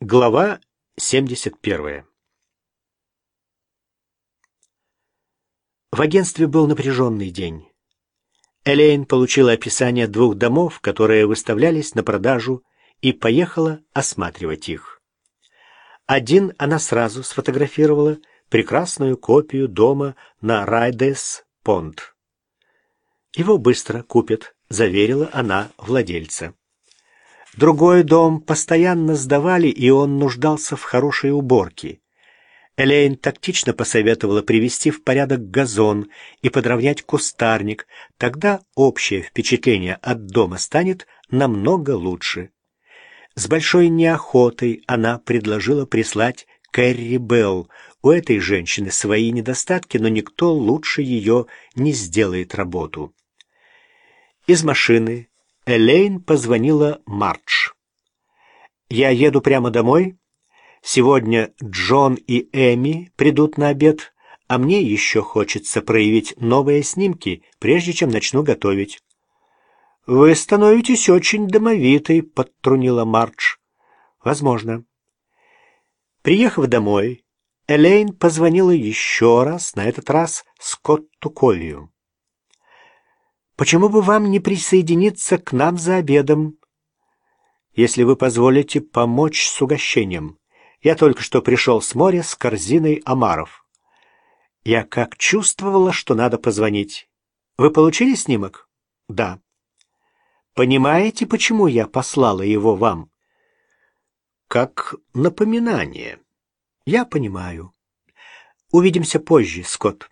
Глава 71 В агентстве был напряженный день. Элейн получила описание двух домов, которые выставлялись на продажу, и поехала осматривать их. Один она сразу сфотографировала, прекрасную копию дома на Райдес-Понт. Его быстро купят, заверила она владельца. Другой дом постоянно сдавали, и он нуждался в хорошей уборке. Элейн тактично посоветовала привести в порядок газон и подровнять кустарник, тогда общее впечатление от дома станет намного лучше. С большой неохотой она предложила прислать Кэрри Белл. У этой женщины свои недостатки, но никто лучше ее не сделает работу. Из машины Элейн позвонила Мардж. «Я еду прямо домой. Сегодня Джон и Эми придут на обед, а мне еще хочется проявить новые снимки, прежде чем начну готовить». «Вы становитесь очень домовитой», — подтрунила Мардж. «Возможно». Приехав домой, Элейн позвонила еще раз, на этот раз Скотту Колью. Почему бы вам не присоединиться к нам за обедом? Если вы позволите помочь с угощением. Я только что пришел с моря с корзиной омаров. Я как чувствовала, что надо позвонить. Вы получили снимок? Да. Понимаете, почему я послала его вам? Как напоминание. Я понимаю. Увидимся позже, Скотт.